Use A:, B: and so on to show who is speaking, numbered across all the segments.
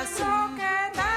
A: İyi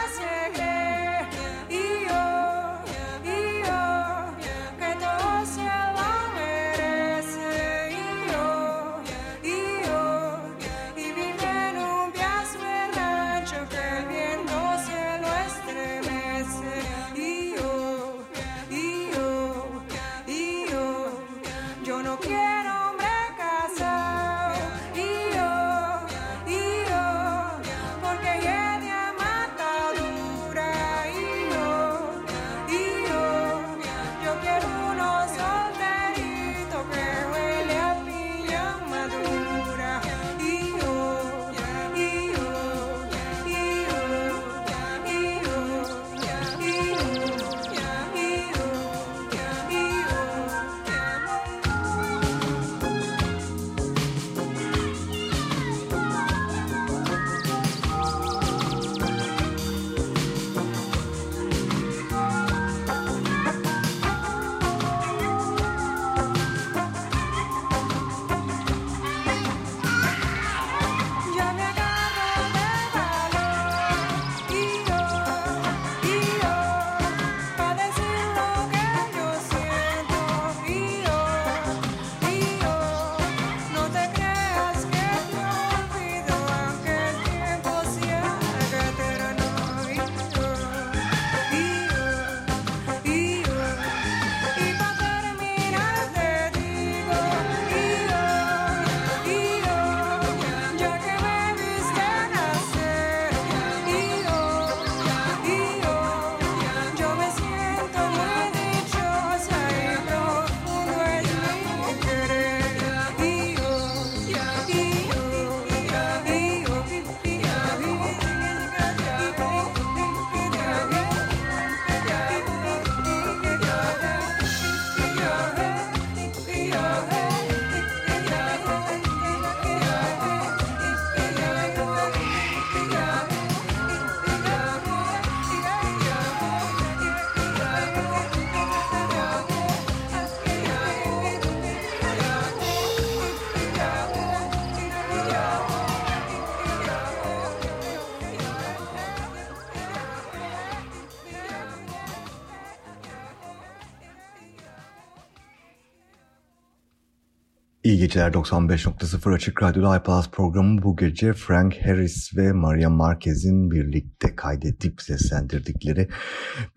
A: geceler 95.0 Açık Radyo'da iPlus programı bu gece Frank Harris ve Maria Marquez'in birlikte kaydedip seslendirdikleri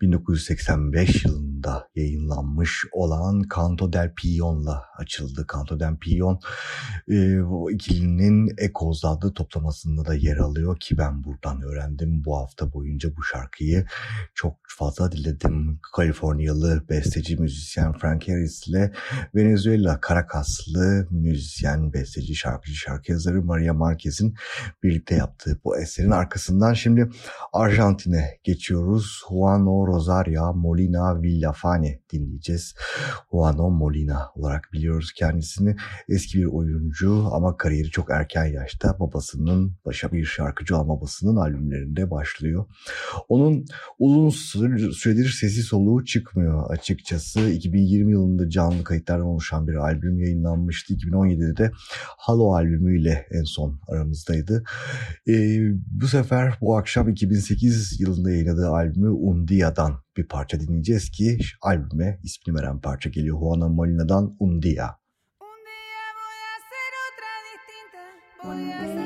A: 1985 yılında
B: yılında yayınlanmış olan Canto del Pion'la açıldı. Canto del Pion e, o ikilinin Echoes adlı toplamasında da yer alıyor ki ben buradan öğrendim. Bu hafta boyunca bu şarkıyı çok fazla dinledim. Kaliforniyalı besteci müzisyen Frank Harris ile Venezuela Caracaslı müzisyen, besteci, şarkıcı, şarkı yazarı Maria Marquez'in birlikte yaptığı bu eserin arkasından şimdi Arjantin'e geçiyoruz. Juano Rosario Molina Villafane dinleyeceğiz. Juano Molina olarak biliyoruz kendisini. Eski bir oyuncu ama kariyeri çok erken yaşta babasının, başa bir şarkıcı olan babasının albümlerinde başlıyor. Onun uzun süredir sesi soluğu çıkmıyor açıkçası. 2020 yılında canlı kayıtlardan oluşan bir albüm yayınlanmıştı. 2017'de de Halo albümüyle en son aramızdaydı. Ee, bu sefer bu akşam 2008 yılında yayınladığı albümü Undia'dan bir parça dinleyeceğiz ki albüme ismini veren parça geliyor. Juana Molina'dan Undia. Voy a hacer cosas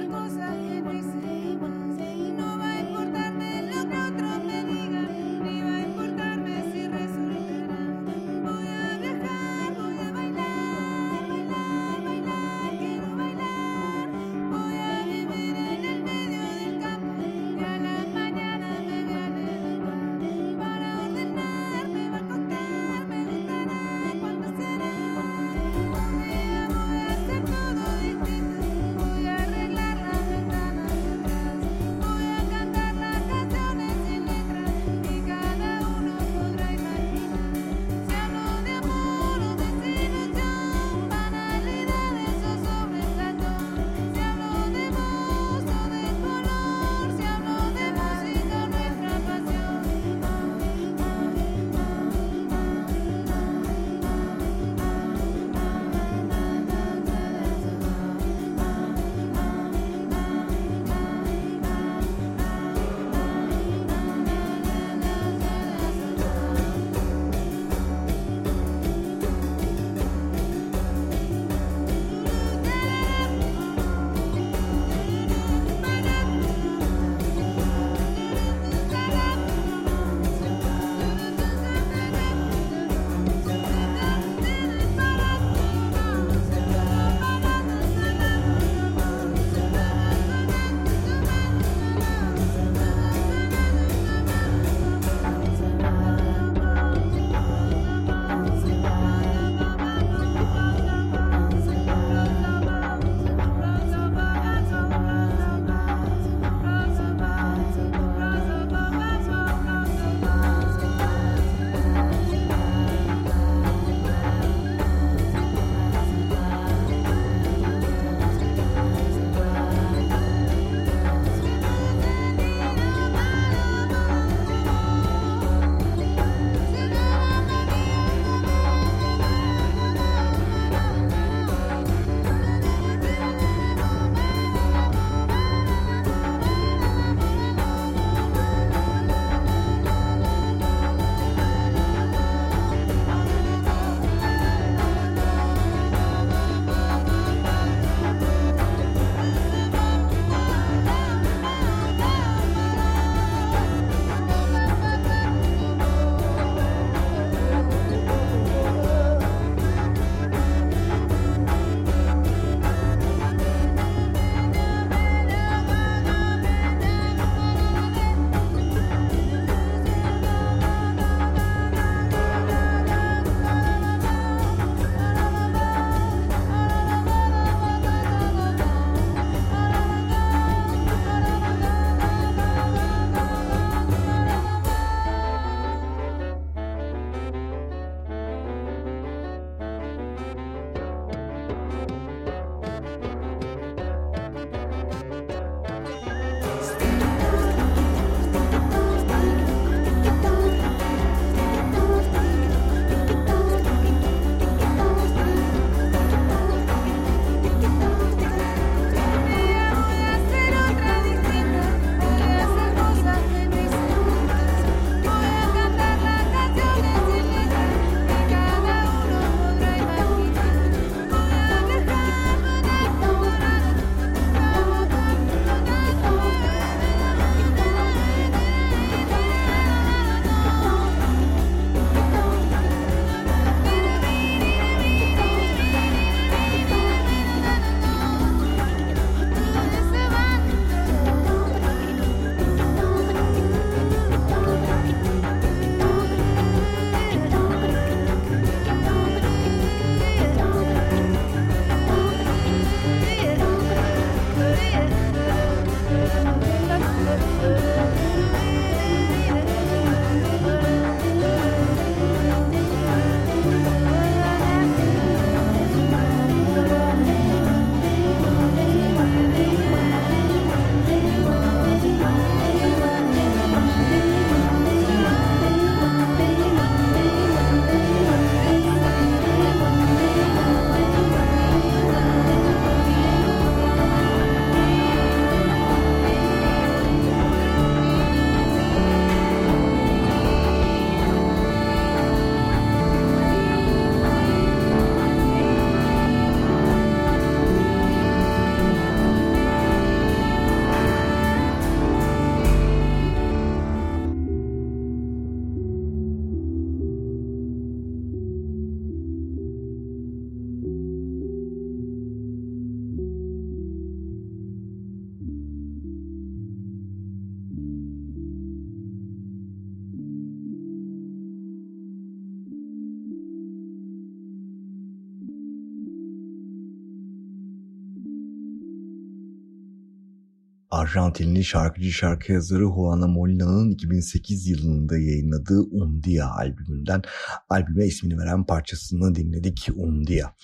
C: Arjantinli şarkıcı şarkı yazarı Juana Molina'nın 2008 yılında yayınladığı Un Dia albümünden albüme ismini veren parçasını dinledik Un Dia.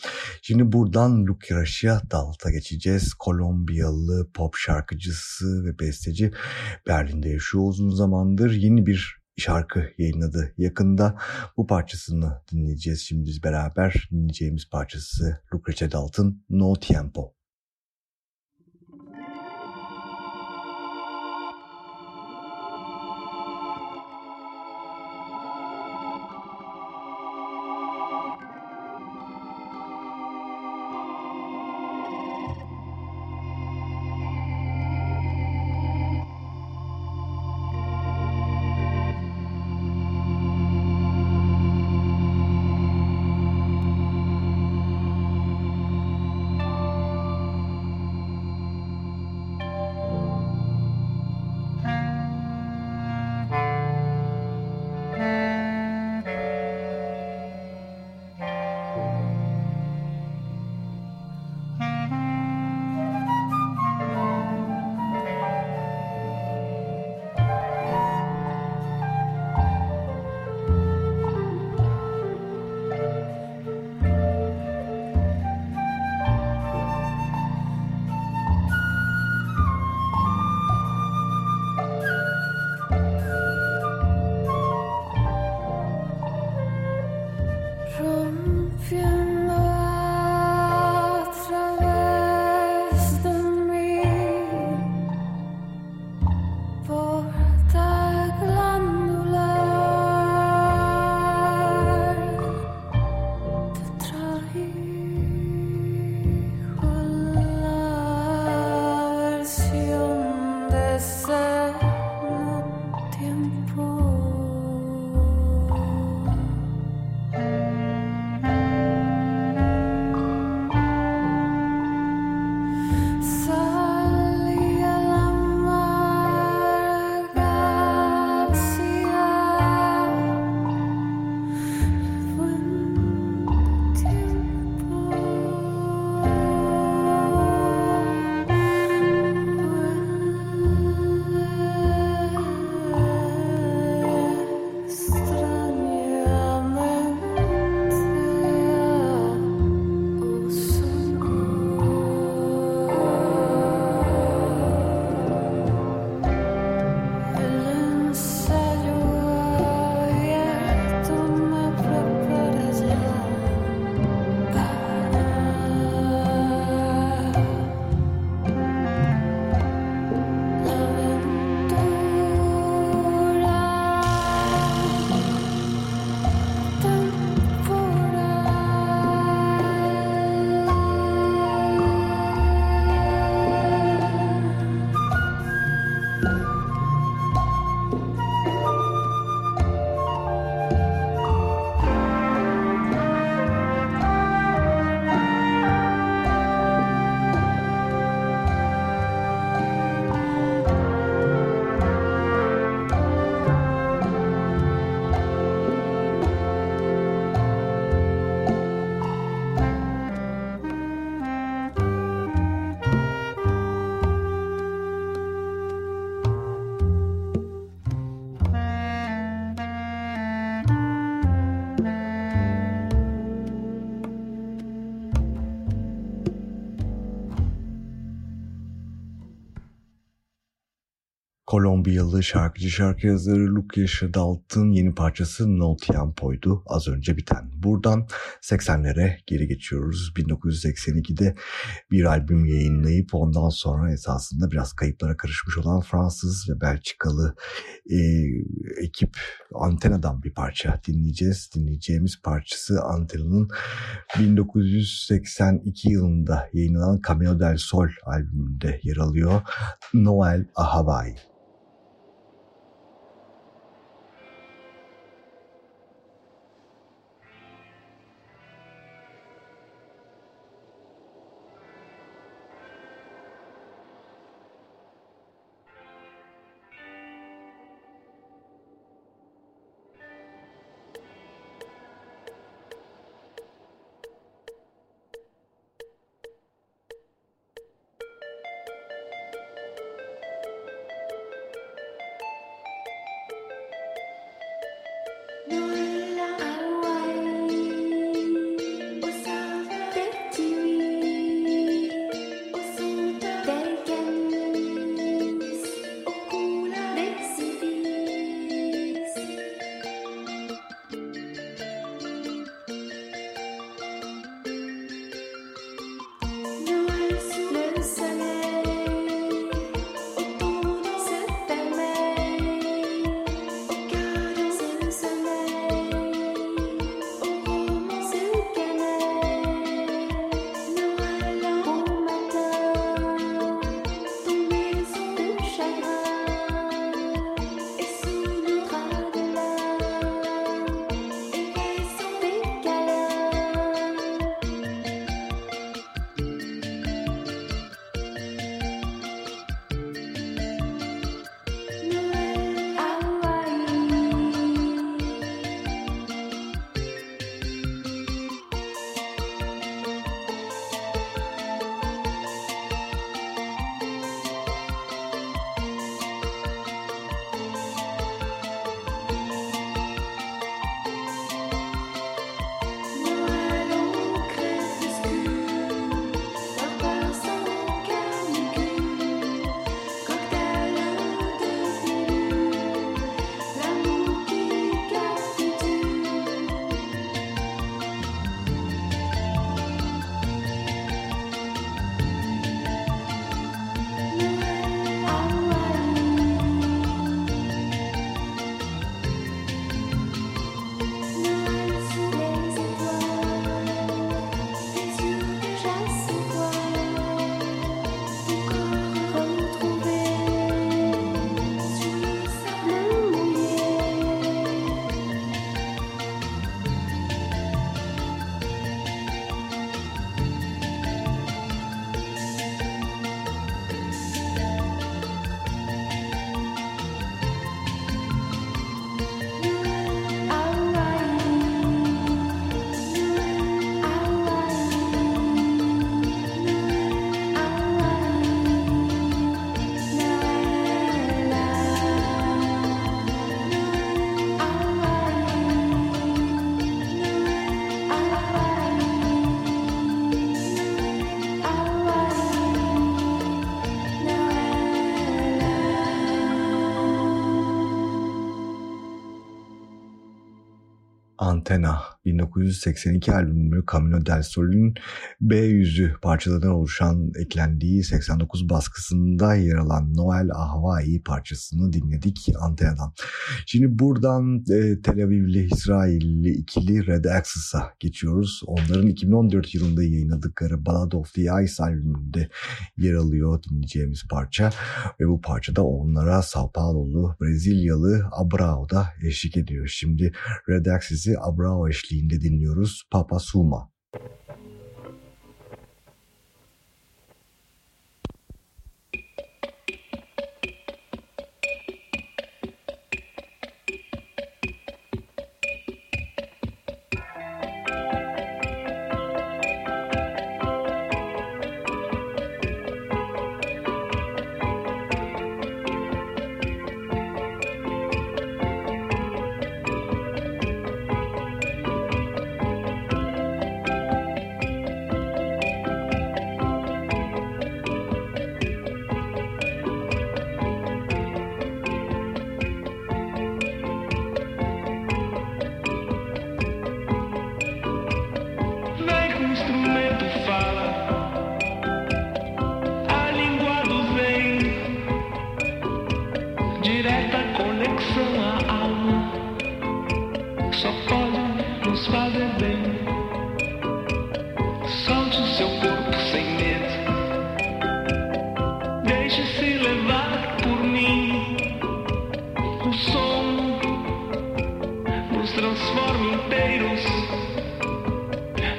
C: Şimdi buradan Lucrecia Dalt'a geçeceğiz. Kolombiyalı pop şarkıcısı ve besteci Berlin'de yaşıyor uzun zamandır. Yeni bir şarkı yayınladı yakında. Bu parçasını dinleyeceğiz şimdi beraber. Dinleyeceğimiz parçası Lucrecia Dalt'ın No Tiempo. Yes. Kolombiyalı şarkıcı şarkı yazarı Lucas Dalt'ın yeni parçası No Tiempo'ydu az önce biten. Buradan 80'lere geri geçiyoruz. 1982'de bir albüm yayınlayıp ondan sonra esasında biraz kayıplara karışmış olan Fransız ve Belçikalı e, ekip Antena'dan bir parça dinleyeceğiz. Dinleyeceğimiz parçası Antena'nın 1982 yılında yayınlanan Camino del Sol albümünde yer alıyor. Noel a Hawaii.
B: antena. 1982 albümü Camino del Sol'ün B yüzü parçalarından oluşan eklendiği 89 baskısında yer alan Noel Ahvai parçasını dinledik Antena'dan. Şimdi buradan e, Tel Avivli İsrailli ikili Red Axis'a geçiyoruz. Onların 2014 yılında yayınladıkları Ballad of the Ice albümünde yer alıyor dinleyeceğimiz parça ve bu parçada onlara Sao Paulo'lu Brezilyalı Abrao da eşlik ediyor. Şimdi Red Axis'i Abrao eşliğinde dinliyoruz. Papa Suma.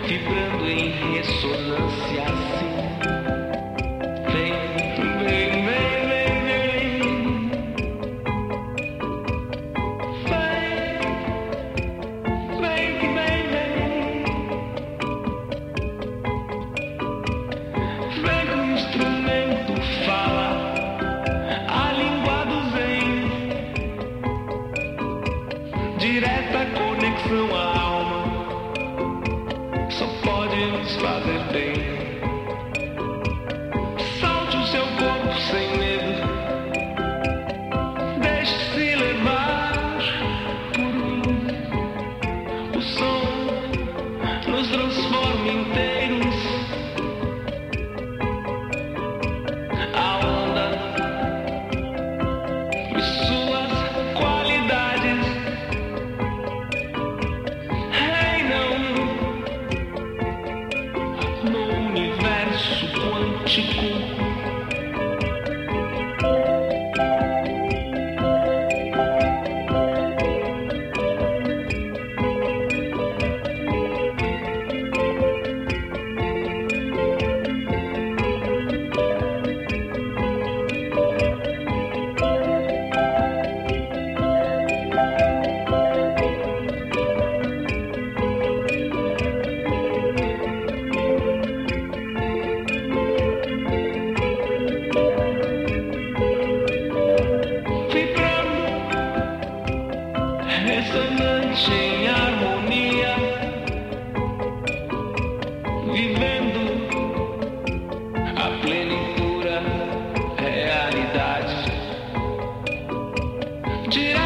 D: No Did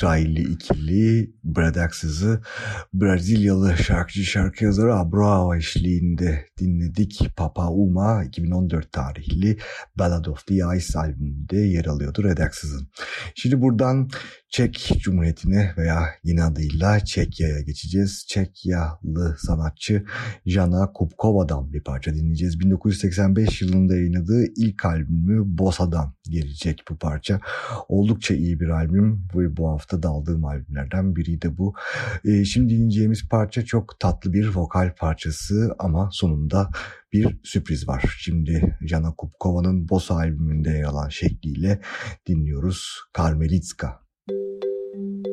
B: İsrailli ikili Brad Axes'ı Brezilyalı şarkıcı şarkı yazarı Abrao eşliğinde dinledik. Papa Uma 2014 tarihli Ballad of the Ice albümünde yer alıyordu Red Axes'ın. Şimdi buradan Çek Cumhuriyeti'ne veya yeni adıyla Çekya'ya geçeceğiz. Çekyalı sanatçı Jana Kupkova'dan bir parça dinleyeceğiz. 1985 yılında yayınladığı ilk albümü Bosa'dan gelecek bu parça. Oldukça iyi bir albüm ve bu hafta daldığım albümlerden biriydi bu. Ee, şimdi dinleyeceğimiz parça çok tatlı bir vokal parçası ama sonunda bir sürpriz var. Şimdi Jana Kupkova'nın Bosa albümünde yer alan şekliyle dinliyoruz. Karmelitska.
A: Far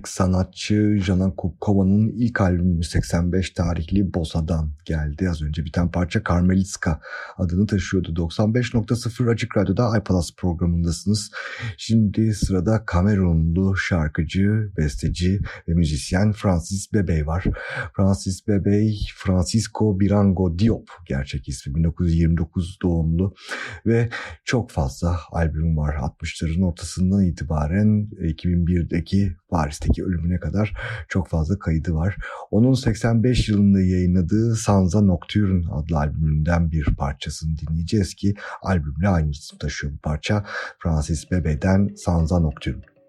B: Çek sanatçı Jana Kukova'nın ilk albümü 85 tarihli Bosa'dan geldi. Az önce biten parça Karmelitska adını taşıyordu. 95.0 Açık Radyo'da iPalaz programındasınız. Şimdi sırada Kamerunlu şarkıcı, besteci ve müzisyen Francis Bebey var. Francis Bebey, Francisco Birango Diop gerçek ismi 1929 doğumlu ve çok fazla albüm var. 60'ların ortasından itibaren 2001'deki Paris'teki ölümüne kadar çok fazla kaydı var. Onun 85 yılında yayınladığı Sanza Nocturne adlı albümünden bir parçasını dinleyeceğiz ki albümle aynı isim taşıyor bu parça. Francis Bebe'den Sanza Nocturne.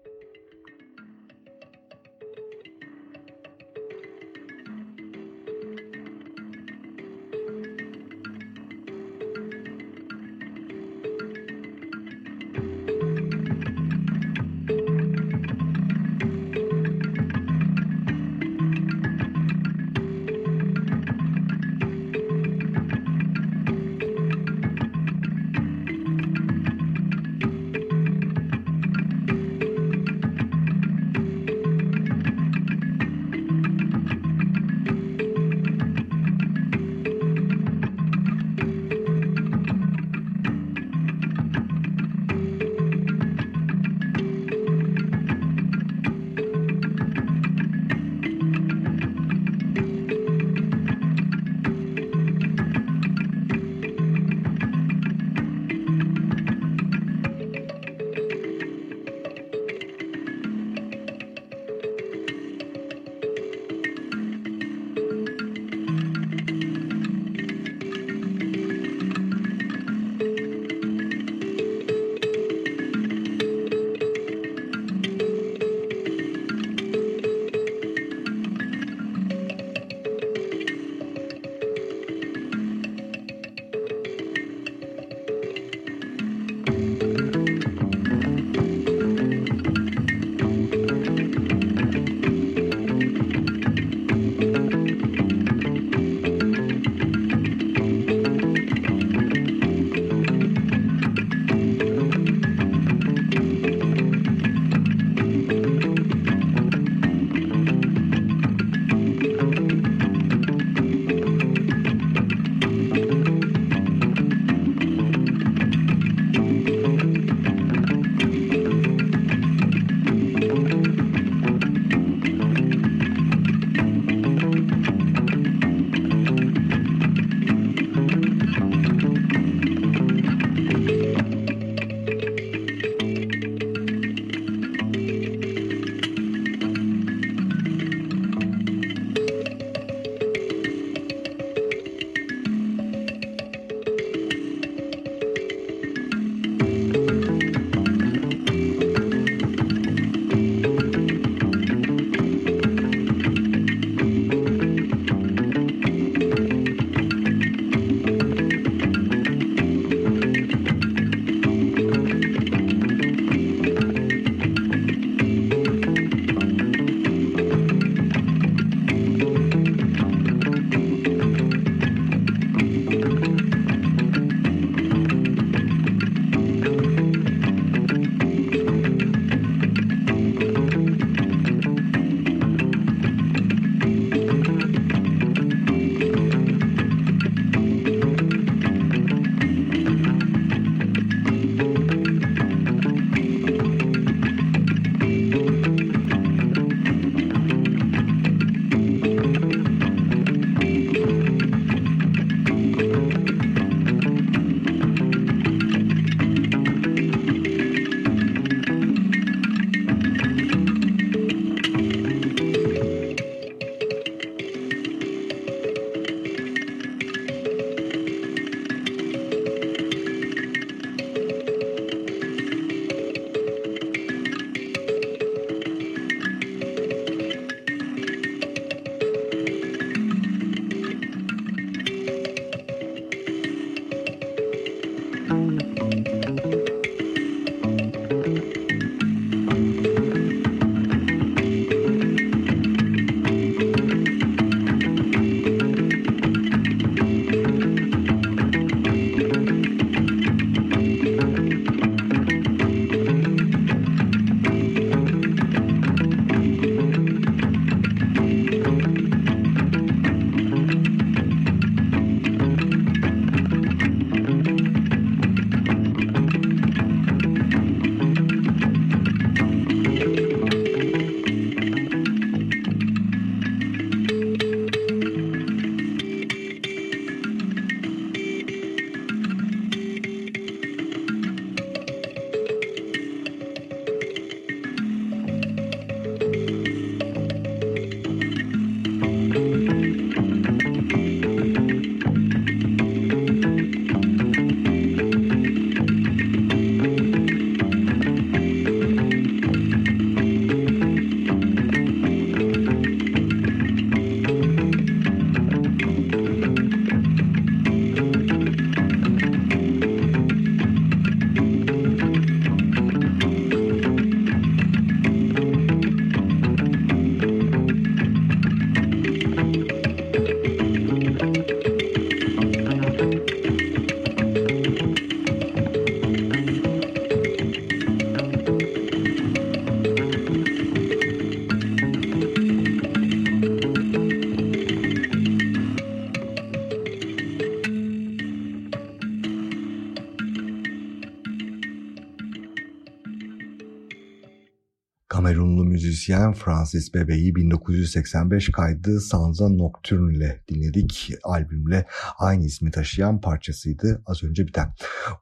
B: Müzisyen Francis Bebe'yi 1985 kaydı Sanza Nocturne ile dinledik. Albümle aynı ismi taşıyan parçasıydı az önce biten.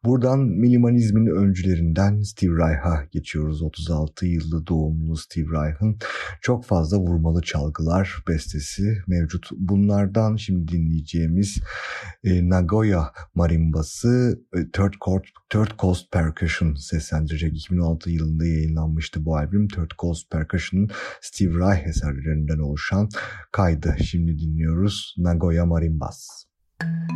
B: Buradan minimalizmin öncülerinden Steve Reich'a geçiyoruz. 36 yıllı doğumlu Steve Reich'ın çok fazla vurmalı çalgılar bestesi mevcut. Bunlardan şimdi dinleyeceğimiz e, Nagoya marimbası e, Third, Court, Third Coast Percussion seslendirecek. 2016 yılında yayınlanmıştı bu albüm. Third Coast Percussion'ın Steve Reich eserlerinden oluşan kaydı. Şimdi dinliyoruz Nagoya Marimbas. Müzik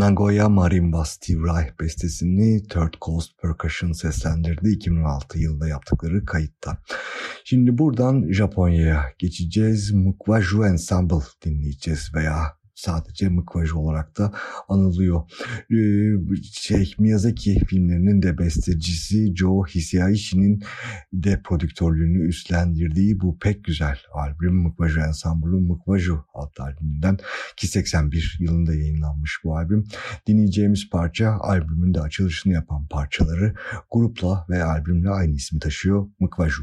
B: Nagoya Marimba Steve Reich bestesini Third Coast Percussion seslendirdi 2016 yılında yaptıkları kayıtta. Şimdi buradan Japonya'ya geçeceğiz. Mukvaju Ensemble dinleyeceğiz veya sadece mıkvaj olarak da anılıyor. Ee, şey Miyazaki filmlerinin de bestecisi Joe Hisaiishi'nin de prodüktörlüğünü üstlendirdiği bu pek güzel albüm Mıkvaju Ensemble'ın Mıkvaju adlı albümünden ki 81 yılında yayınlanmış bu albüm. Dinleyeceğimiz parça albümün de açılışını yapan parçaları grupla ve albümle aynı ismi taşıyor Mıkvaju.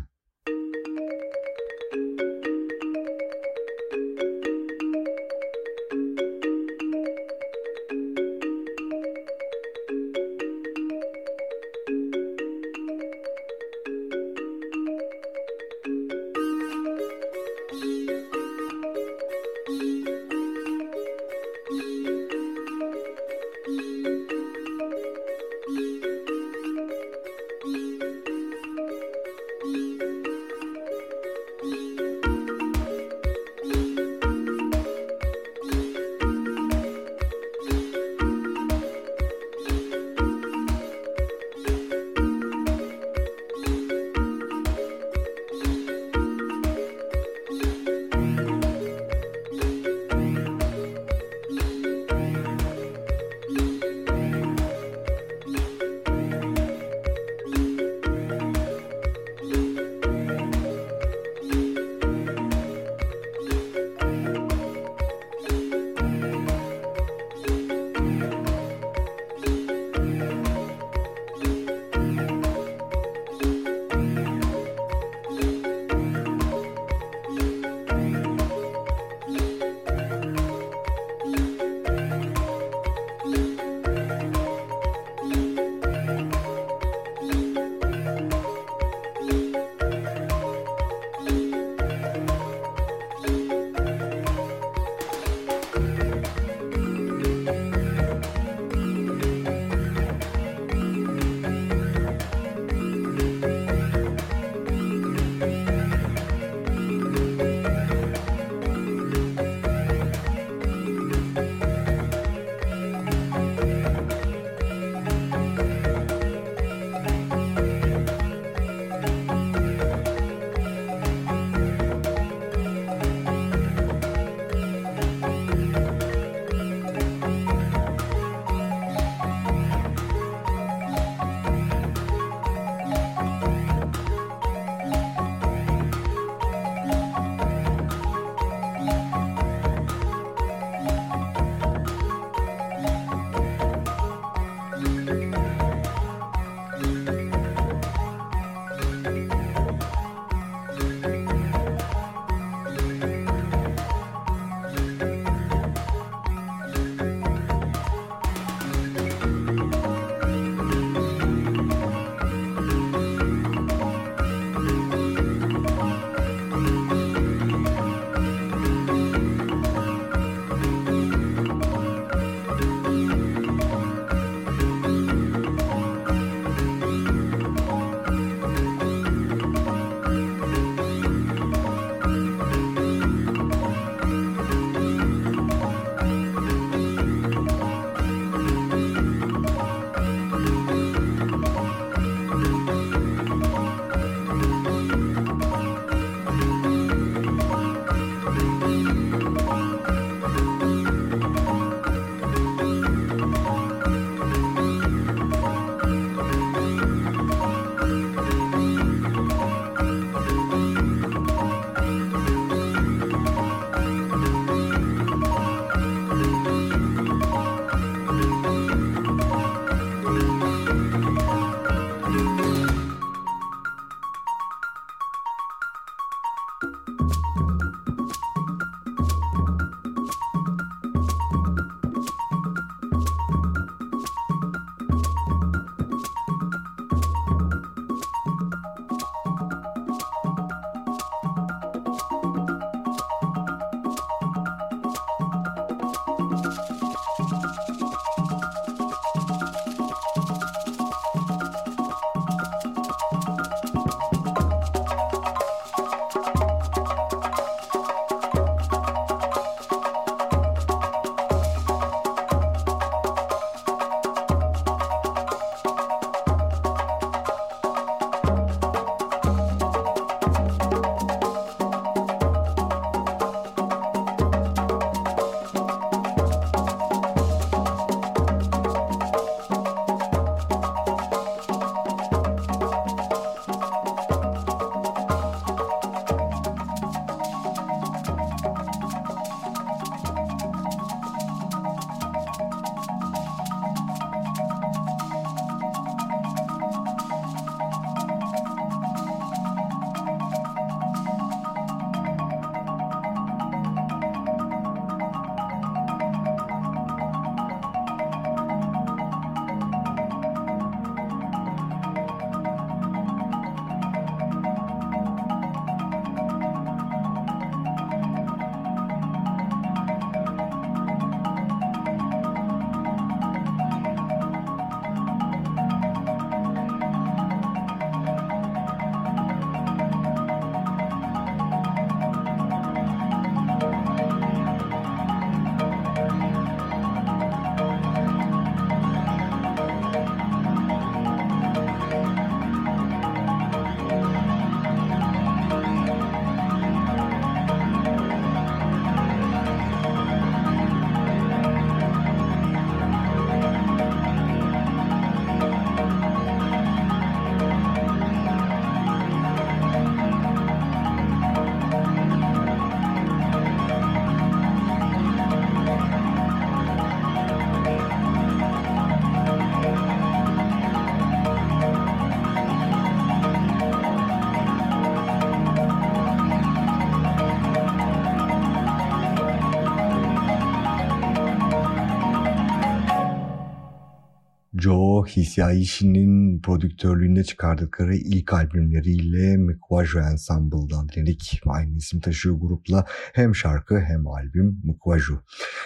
B: Joe Hisaiishi'nin prodüktörlüğünde çıkardıkları ilk albümleriyle Mukwajo Ensemble'dan dinledik. Aynı isim taşıyor grupla hem şarkı hem albüm Mukwajo.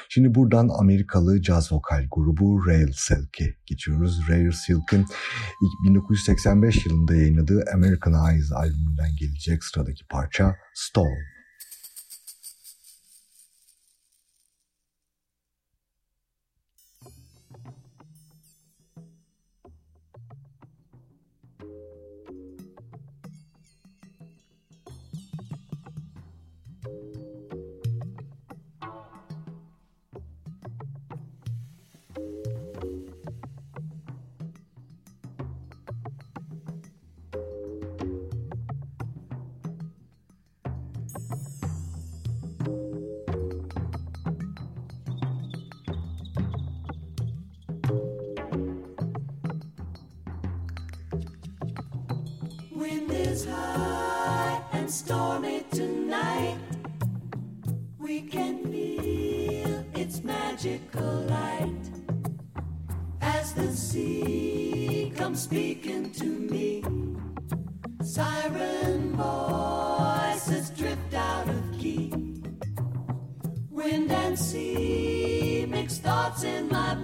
B: Şimdi buradan Amerikalı caz vokal grubu Rail Silk'e geçiyoruz. Rail Silk'in 1985 yılında yayınladığı American Eyes albümünden gelecek sıradaki parça is
A: high and stormy tonight. We can feel its magical light as the sea comes speaking to me. Siren voices drift out of key. Wind and sea mix thoughts in my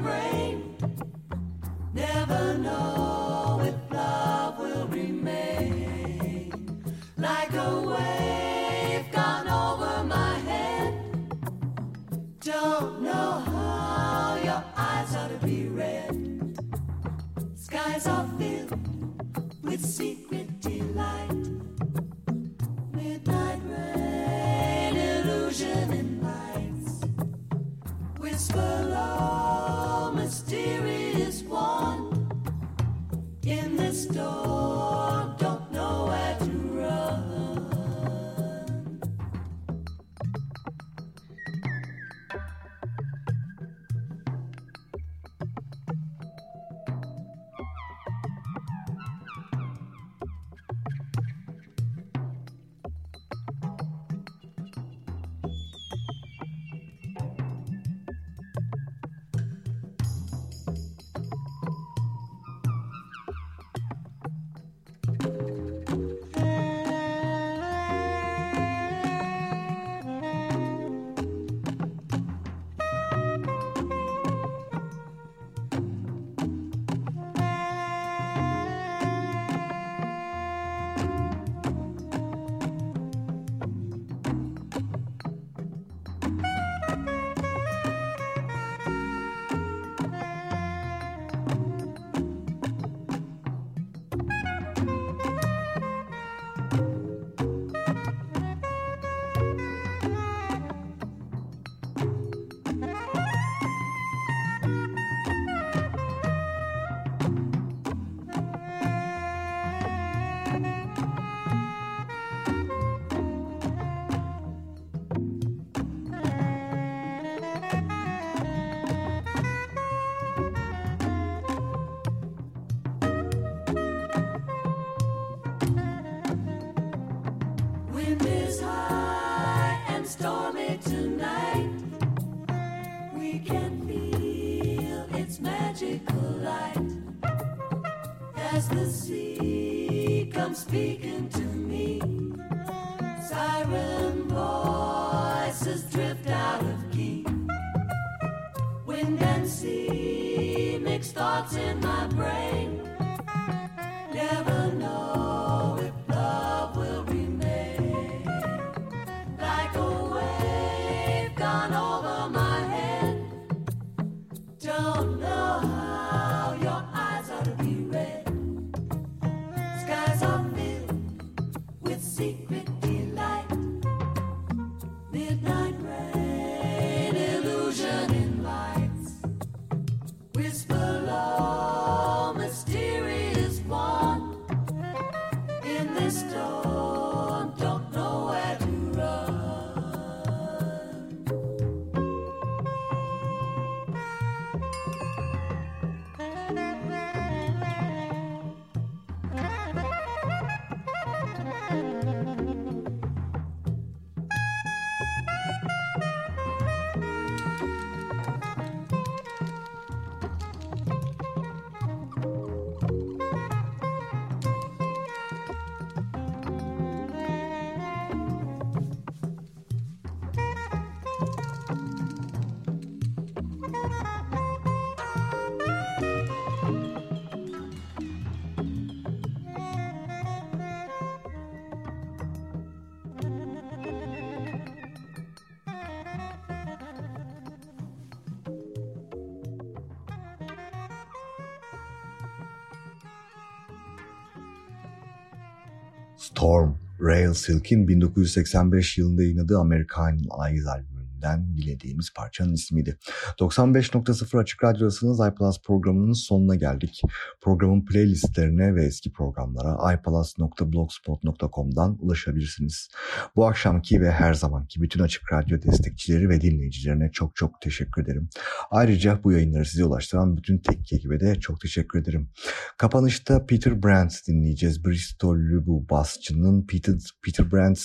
E: Storm, Rail Silk'in 1985 yılında yayınladığı American Eyes albümü albümünden dilediğimiz parçanın ismiydi. 95.0 Açık Radyo'dasınız iPlus programının sonuna geldik. Programın playlistlerine ve eski programlara iPlus.blogspot.com'dan ulaşabilirsiniz. Bu akşamki ve her zamanki bütün Açık Radyo destekçileri ve dinleyicilerine çok çok teşekkür ederim. Ayrıca bu yayınları size ulaştıran bütün tek ekibe de çok teşekkür ederim. Kapanışta Peter Brandt dinleyeceğiz. Bristol'lü bu basçının Peter, Peter Brandt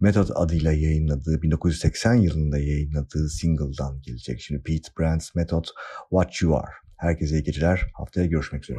E: Method adıyla yayınladığı 1980 yılında yayınladığı yayınladığı single'dan gelecek. Şimdi Pete Brandt's Method What You Are. Herkese iyi geceler. Haftaya görüşmek üzere.